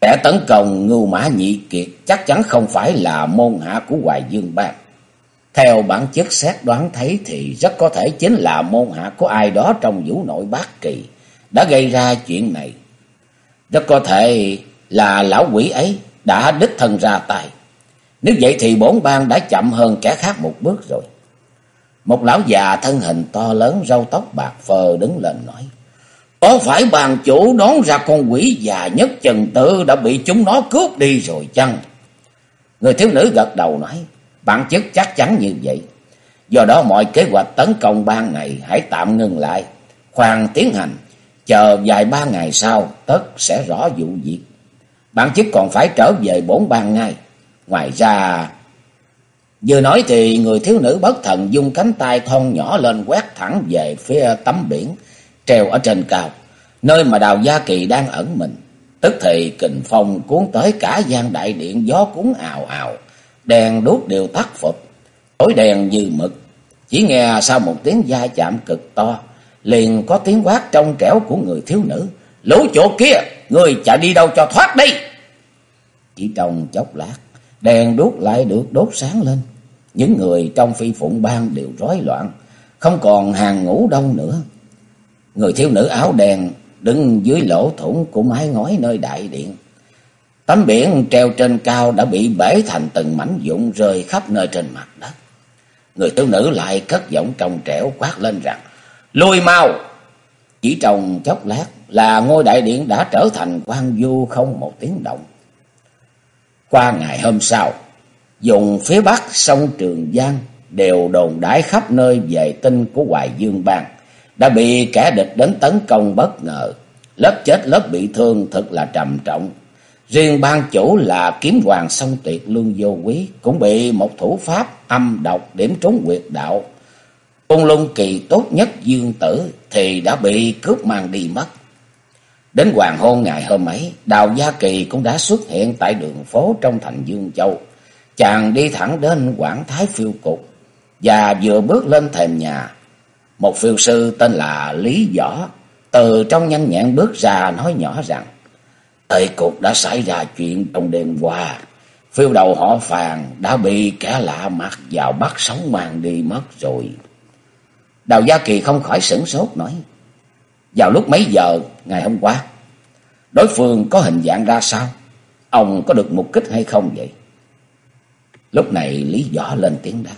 [SPEAKER 1] Kẻ tấn công ngưu mã nhị kiệt chắc chắn không phải là môn hạ của Hoài Dương Bang. Theo bản chất xét đoán thấy thì rất có thể chính là môn hạ của ai đó trong vũ nội bát kỳ đã gây ra chuyện này. Rất có thể là lão quỷ ấy đã đích thân ra tay. Nếu vậy thì bốn bang đã chậm hơn kẻ khác một bước rồi. Một lão già thân hình to lớn, râu tóc bạc phơ đứng lên nói. Có phải bàn chủ đón ra con quỷ già nhất trần tự đã bị chúng nó cướp đi rồi chăng? Người thiếu nữ gật đầu nói. Bản chất chắc chắn như vậy. Do đó mọi kế hoạch tấn công bang này hãy tạm ngừng lại. Khoan tiến hành. Chờ vài ba ngày sau tất sẽ rõ vụ việc. Bản chức còn phải trở về bốn bang ngay. Ngoài ra... Vừa nói thì người thiếu nữ bất thần dùng cánh tay thon nhỏ lên quét thẳng về phía tấm biển treo ở trên cao, nơi mà Đào Gia Kỳ đang ẩn mình. Tức thì kình phong cuốn tới cả gian đại điện gió cuốn ào ào, đèn đốt đều tắt phục, tối đèn như mực. Chỉ nghe sau một tiếng da chạm cực to, liền có tiếng quát trong trẻo của người thiếu nữ. Lũ chỗ kia, người chạy đi đâu cho thoát đi. Chỉ trong chốc lát, đèn đuốc lại được đốt sáng lên. Những người trong phi phụng bang đều rối loạn, không còn hàng ngủ đông nữa. Người thiếu nữ áo đen đứng dưới lỗ thủng của mái ngói nơi đại điện. Tấm biển treo trên cao đã bị bể thành từng mảnh vụn rơi khắp nơi trên mặt đất. Người thiếu nữ lại cất giọng trong trẻo quát lên rằng, Lui mau! Chỉ trong chốc lát là ngôi đại điện đã trở thành quan du không một tiếng động. Qua ngày hôm sau, dùng phía bắc sông Trường Giang đều đồn đãi khắp nơi về tin của Hoài Dương Bang đã bị kẻ địch đến tấn công bất ngờ, lớp chết lớp bị thương thật là trầm trọng. Riêng ban chủ là kiếm hoàng song tuyệt lương vô quý cũng bị một thủ pháp âm độc điểm trúng quyệt đạo. Côn Lung kỳ tốt nhất dương tử thì đã bị cướp mang đi mất. Đến hoàng hôn ngày hôm ấy, Đào Gia Kỳ cũng đã xuất hiện tại đường phố trong thành Dương Châu. Chàng đi thẳng đến Quảng Thái Phiêu Cục và vừa bước lên thềm nhà. Một phiêu sư tên là Lý Võ từ trong nhanh nhẹn bước ra nói nhỏ rằng Tây Cục đã xảy ra chuyện trong đêm qua. Phiêu đầu họ phàn đã bị kẻ lạ mặt vào bắt sống mang đi mất rồi. Đào Gia Kỳ không khỏi sửng sốt nói. Vào lúc mấy giờ ngày hôm qua, đối phương có hình dạng ra sao? Ông có được mục kích hay không vậy? Lúc này Lý Võ lên tiếng đáp.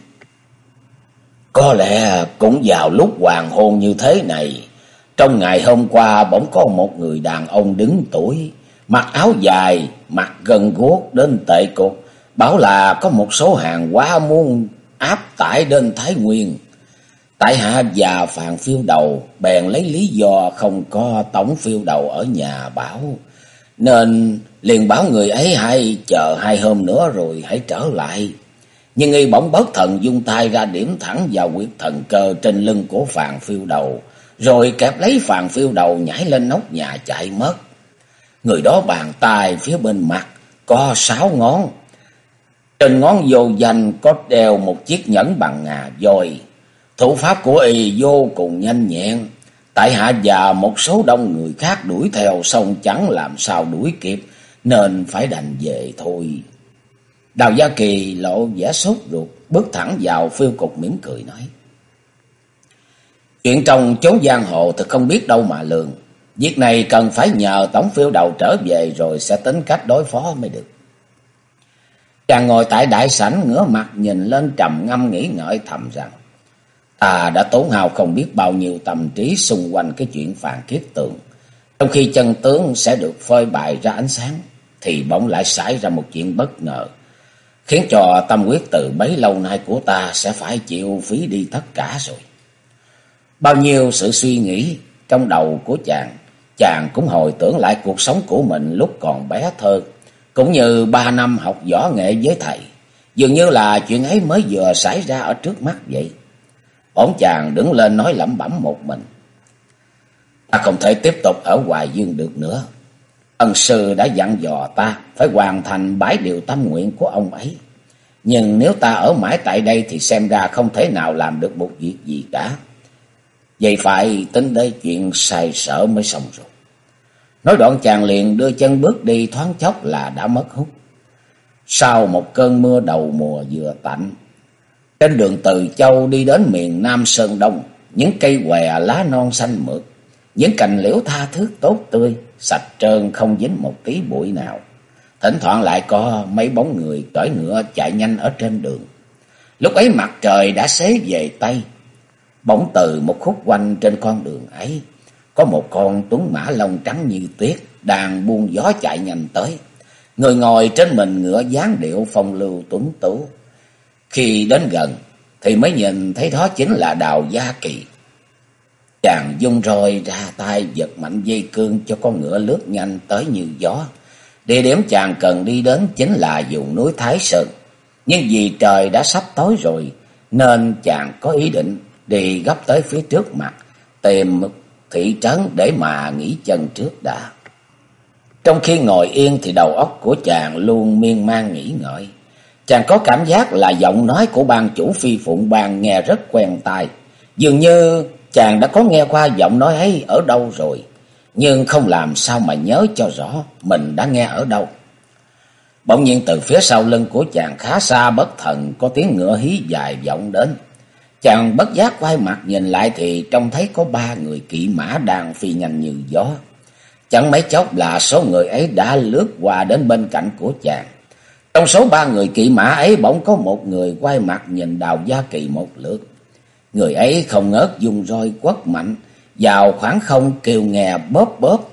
[SPEAKER 1] Có lẽ cũng vào lúc hoàng hôn như thế này, trong ngày hôm qua bỗng có một người đàn ông đứng tuổi, mặc áo dài, mặc gần guốc đến tệ cục, bảo là có một số hàng hóa muốn áp tải đến Thái Nguyên. Tại hạ và Phàn phiêu đầu bèn lấy lý do không có tổng phiêu đầu ở nhà bảo, nên liền bảo người ấy hay chờ hai hôm nữa rồi hãy trở lại. Nhưng y bỗng bất thần dung tay ra điểm thẳng vào quyệt thần cơ trên lưng của Phàn phiêu đầu, rồi kẹp lấy Phàn phiêu đầu nhảy lên nóc nhà chạy mất. Người đó bàn tay phía bên mặt có sáu ngón. Trên ngón vô danh có đeo một chiếc nhẫn bằng ngà voi. Thủ pháp của y vô cùng nhanh nhẹn. Tại hạ và một số đông người khác đuổi theo xong chẳng làm sao đuổi kịp. Nên phải đành về thôi. Đào Gia Kỳ lộ vẻ sốt ruột. Bước thẳng vào phiêu cục mỉm cười nói. Chuyện trong chốn giang hồ thật không biết đâu mà lường. Việc này cần phải nhờ tổng phiêu đầu trở về rồi sẽ tính cách đối phó mới được. Chàng ngồi tại đại sảnh ngửa mặt nhìn lên trầm ngâm nghĩ ngợi thầm rằng Ta đã tốn hào không biết bao nhiêu tâm trí xung quanh cái chuyện phản kiết tượng. Trong khi chân tướng sẽ được phơi bày ra ánh sáng, thì bỗng lại xảy ra một chuyện bất ngờ, khiến cho tâm quyết từ bấy lâu nay của ta sẽ phải chịu phí đi tất cả rồi. Bao nhiêu sự suy nghĩ trong đầu của chàng, chàng cũng hồi tưởng lại cuộc sống của mình lúc còn bé thơ, cũng như ba năm học võ nghệ với thầy. Dường như là chuyện ấy mới vừa xảy ra ở trước mắt vậy. Bỗng chàng đứng lên nói lẩm bẩm một mình. Ta không thể tiếp tục ở Hoài Dương được nữa. Ân sư đã dặn dò ta phải hoàn thành bái điều tâm nguyện của ông ấy. Nhưng nếu ta ở mãi tại đây thì xem ra không thể nào làm được một việc gì cả. Vậy phải tính đến chuyện sai sở mới xong rồi. Nói đoạn chàng liền đưa chân bước đi thoáng chốc là đã mất hút. Sau một cơn mưa đầu mùa vừa tạnh, trên đường từ châu đi đến miền Nam Sơn Đông, những cây què lá non xanh mượt, những cành liễu tha thước tốt tươi, sạch trơn không dính một tí bụi nào. Thỉnh thoảng lại có mấy bóng người cởi ngựa chạy nhanh ở trên đường. Lúc ấy mặt trời đã xế về Tây. Bỗng từ một khúc quanh trên con đường ấy, có một con tuấn mã lông trắng như tuyết đang buông gió chạy nhanh tới. Người ngồi trên mình ngựa dáng điệu phong lưu tuấn tú. Khi đến gần, thì mới nhìn thấy đó chính là Đào Gia Kỳ. Chàng dung roi ra tay giật mạnh dây cương cho con ngựa lướt nhanh tới như gió. Địa điểm chàng cần đi đến chính là vùng núi Thái Sơn. Nhưng vì trời đã sắp tối rồi, nên chàng có ý định đi gấp tới phía trước mặt, tìm một thị trấn để mà nghỉ chân trước đã. Trong khi ngồi yên thì đầu óc của chàng luôn miên man nghĩ ngợi. Chàng có cảm giác là giọng nói của ban chủ phi phụng bang nghe rất quen tai. Dường như chàng đã có nghe qua giọng nói ấy ở đâu rồi. Nhưng không làm sao mà nhớ cho rõ mình đã nghe ở đâu. Bỗng nhiên từ phía sau lưng của chàng khá xa bất thần, có tiếng ngựa hí dài vọng đến. Chàng bất giác quay mặt nhìn lại thì trông thấy có ba người kỵ mã đang phi nhanh như gió. Chẳng mấy chốc là số người ấy đã lướt qua đến bên cạnh của chàng. Trong số ba người kỵ mã ấy bỗng có một người quay mặt nhìn Đào Gia Kỳ một lượt. Người ấy không ngớt dùng roi quất mạnh vào khoảng không kêu nghe bóp bóp,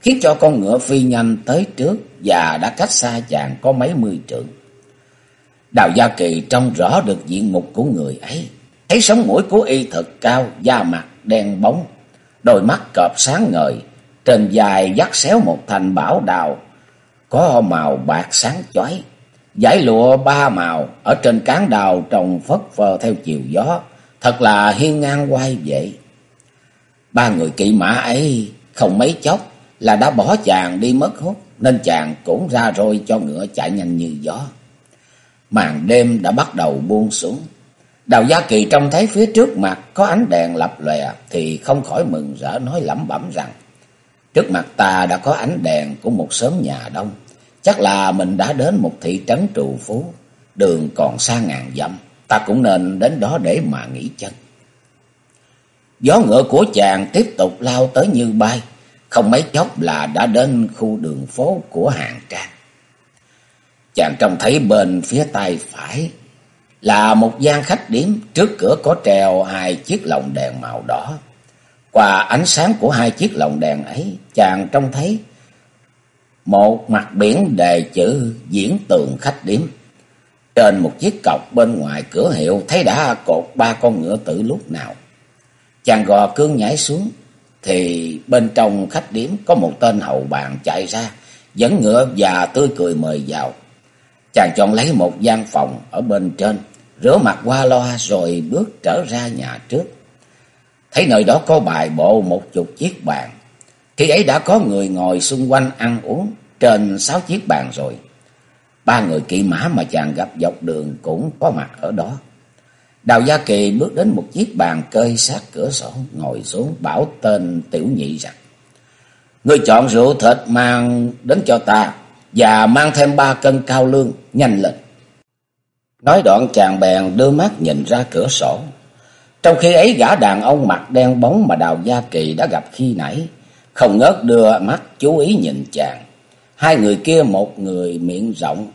[SPEAKER 1] khiến cho con ngựa phi nhanh tới trước và đã cách xa chàng có mấy mươi trượng. Đào Gia Kỳ trông rõ được diện mục của người ấy, thấy sống mũi của y thật cao, da mặt đen bóng, đôi mắt cọp sáng ngời, trên dài dắt xéo một thành bảo đào có màu bạc sáng chói. Giải lụa ba màu ở trên cán đào trồng phất phơ theo chiều gió, Thật là hiên ngang quay vậy. Ba người kỵ mã ấy không mấy chốc là đã bỏ chàng đi mất hút. Nên chàng cũng ra rồi cho ngựa chạy nhanh như gió. Màn đêm đã bắt đầu buông xuống. Đào Gia Kỳ trông thấy phía trước mặt có ánh đèn lập lòe thì không khỏi mừng rỡ nói lẩm bẩm rằng trước mặt ta đã có ánh đèn của một sớm nhà đông. Chắc là mình đã đến một thị trấn trù phú, đường còn xa ngàn dặm, ta cũng nên đến đó để mà nghỉ chân. Gió ngựa của chàng tiếp tục lao tới như bay, không mấy chốc là đã đến khu đường phố của hàng trang. Chàng trông thấy bên phía tay phải là một gian khách điếm, trước cửa có treo hai chiếc lồng đèn màu đỏ. Qua ánh sáng của hai chiếc lồng đèn ấy, chàng trông thấy một mặt biển đề chữ diễn tường khách điếm. Trên một chiếc cọc bên ngoài cửa hiệu thấy đã cột ba con ngựa tử lúc nào. Chàng gò cương nhảy xuống, thì bên trong khách điếm có một tên hầu bàn chạy ra, dẫn ngựa và tươi cười mời vào. Chàng chọn lấy một gian phòng ở bên trên, rửa mặt qua loa rồi bước trở ra nhà trước. Thấy nơi đó có bài bộ một chục chiếc bàn. Khi ấy đã có người ngồi xung quanh ăn uống trên sáu chiếc bàn rồi. Ba người kỵ mã mà chàng gặp dọc đường cũng có mặt ở đó. Đào Gia Kỳ bước đến một chiếc bàn cơi sát cửa sổ, ngồi xuống bảo tên tiểu nhị rằng. Ngươi chọn rượu thịt mang đến cho ta, và mang thêm ba cân cao lương, nhanh lên. Nói đoạn chàng bèn đưa mắt nhìn ra cửa sổ. Trong khi ấy gã đàn ông mặt đen bóng mà Đào Gia Kỳ đã gặp khi nãy, không ngớt đưa mắt chú ý nhìn chàng. Hai người kia một người miệng rộng,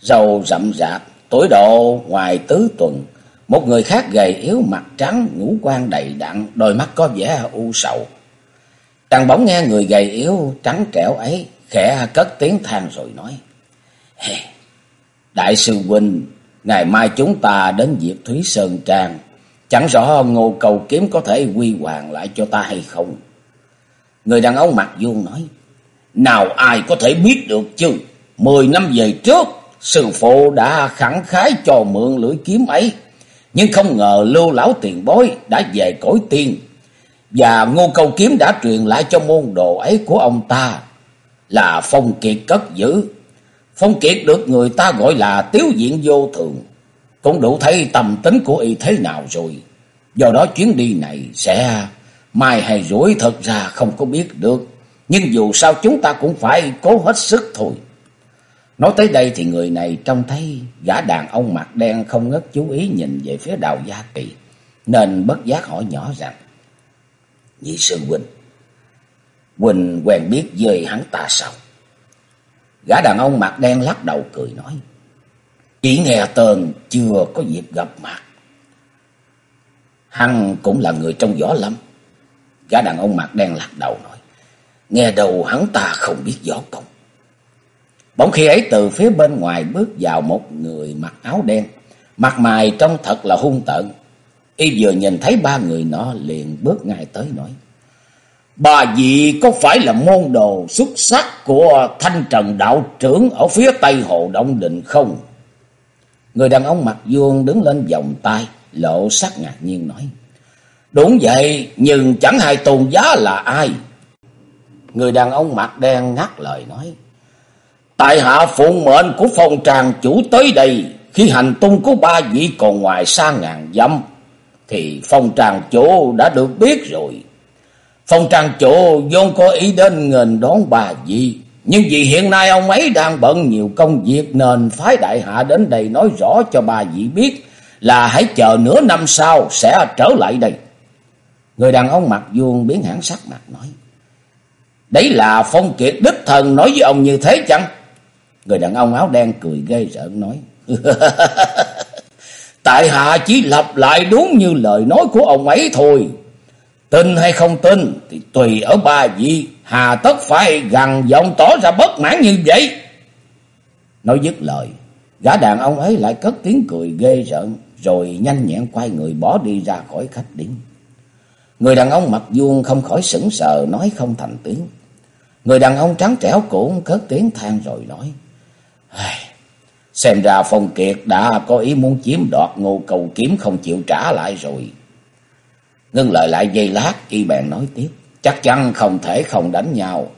[SPEAKER 1] râu rậm rạp, tuổi độ ngoài tứ tuần. Một người khác gầy yếu mặt trắng, ngũ quan đầy đặn, đôi mắt có vẻ u sầu. Chàng bỗng nghe người gầy yếu, trắng trẻo ấy, khẽ cất tiếng than rồi nói. Đại sư Huynh, ngày mai chúng ta đến Diệp Thúy Sơn Trang. Chẳng rõ ngô cầu kiếm có thể quy hoàng lại cho ta hay không. Người đàn ông mặt vuông nói. Nào ai có thể biết được chứ. Mười năm về trước, sư phụ đã khẳng khái cho mượn lưỡi kiếm ấy. Nhưng không ngờ lưu lão tiền bối đã về cõi tiên. Và ngô cầu kiếm đã truyền lại cho môn đồ ấy của ông ta là Phong Kiệt cất giữ. Phong Kiệt được người ta gọi là tiếu diện vô thường. Cũng đủ thấy tầm tính của y thế nào rồi. Do đó chuyến đi này sẽ mai hay rủi thật ra không có biết được. Nhưng dù sao chúng ta cũng phải cố hết sức thôi. Nói tới đây thì người này trông thấy gã đàn ông mặt đen không ngất chú ý nhìn về phía đào gia kỳ. Nên bất giác hỏi nhỏ rằng. Nhị sư huynh. huỳnh quen biết với hắn ta sao? Gã đàn ông mặt đen lắc đầu cười nói. Chỉ nghe tên chưa có dịp gặp mặt. Hắn cũng là người trong võ lâm. Gã đàn ông mặt đen lạc đầu nói. Nghe đầu hắn ta không biết võ công. Bỗng khi ấy từ phía bên ngoài bước vào một người mặc áo đen. Mặt mày trông thật là hung tợn. Y vừa nhìn thấy ba người nó liền bước ngay tới nói. Bà vị có phải là môn đồ xuất sắc của Thanh Trần Đạo trưởng ở phía Tây Hồ Đông Định không? Người đàn ông mặt vuông đứng lên vòng tay, lộ sắc ngạc nhiên nói. Đúng vậy, nhưng chẳng hay tôn giá là ai. Người đàn ông mặt đen ngắt lời nói. Tại hạ phụng mệnh của phong tràng chủ tới đây, khi hành tung của ba vị còn ngoài xa ngàn dặm, thì phong tràng chủ đã được biết rồi. Phong tràng chủ vốn có ý đến nghênh đón bà vị. Nhưng vì hiện nay ông ấy đang bận nhiều công việc nên phái đại hạ đến đây nói rõ cho bà vị biết là hãy chờ nửa năm sau sẽ trở lại đây. Người đàn ông mặt vuông biến hẳn sắc mặt nói. Đấy là Phong Kiệt đích thần nói với ông như thế chăng? Người đàn ông áo đen cười ghê rợn nói. Tại hạ chỉ lặp lại đúng như lời nói của ông ấy thôi. Tin hay không tin thì tùy ở ba vị, hà tất phải gằn giọng tỏ ra bất mãn như vậy. Nói dứt lời, gã đàn ông ấy lại cất tiếng cười ghê rợn, rồi nhanh nhẹn quay người bỏ đi ra khỏi khách điếm. Người đàn ông mặt vuông không khỏi sững sờ nói không thành tiếng. Người đàn ông trắng trẻo cũng cất tiếng than rồi nói. Xem ra Phong Kiệt đã có ý muốn chiếm đoạt ngô cầu kiếm không chịu trả lại rồi. Ngưng lời lại giây lát, y bèn nói tiếp. Chắc chắn không thể không đánh nhau.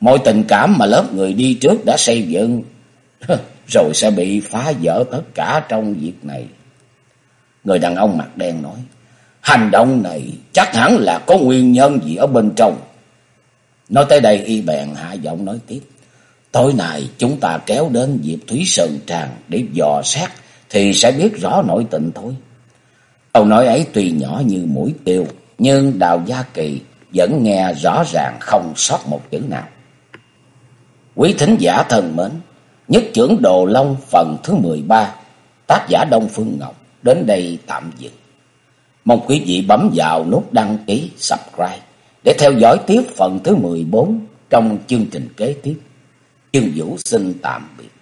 [SPEAKER 1] Mọi tình cảm mà lớp người đi trước đã xây dựng, rồi sẽ bị phá vỡ tất cả trong việc này. Người đàn ông mặt đen nói, hành động này chắc hẳn là có nguyên nhân gì ở bên trong. Nói tới đây y bèn hạ giọng nói tiếp. Tối nay chúng ta kéo đến Diệp Thúy Sơn Tràng để dò xét thì sẽ biết rõ nội tình thôi. Câu nói ấy tuy nhỏ như mũi tiêu, nhưng Đào Gia Kỳ vẫn nghe rõ ràng không sót một chữ nào. Quý thính giả thân mến, nhất trưởng Đồ Long phần thứ 13, tác giả Đông Phương Ngọc, đến đây tạm dừng. Mong quý vị bấm vào nút đăng ký, subscribe để theo dõi tiếp phần thứ 14 trong chương trình kế tiếp. chương Vũ xin tạm biệt.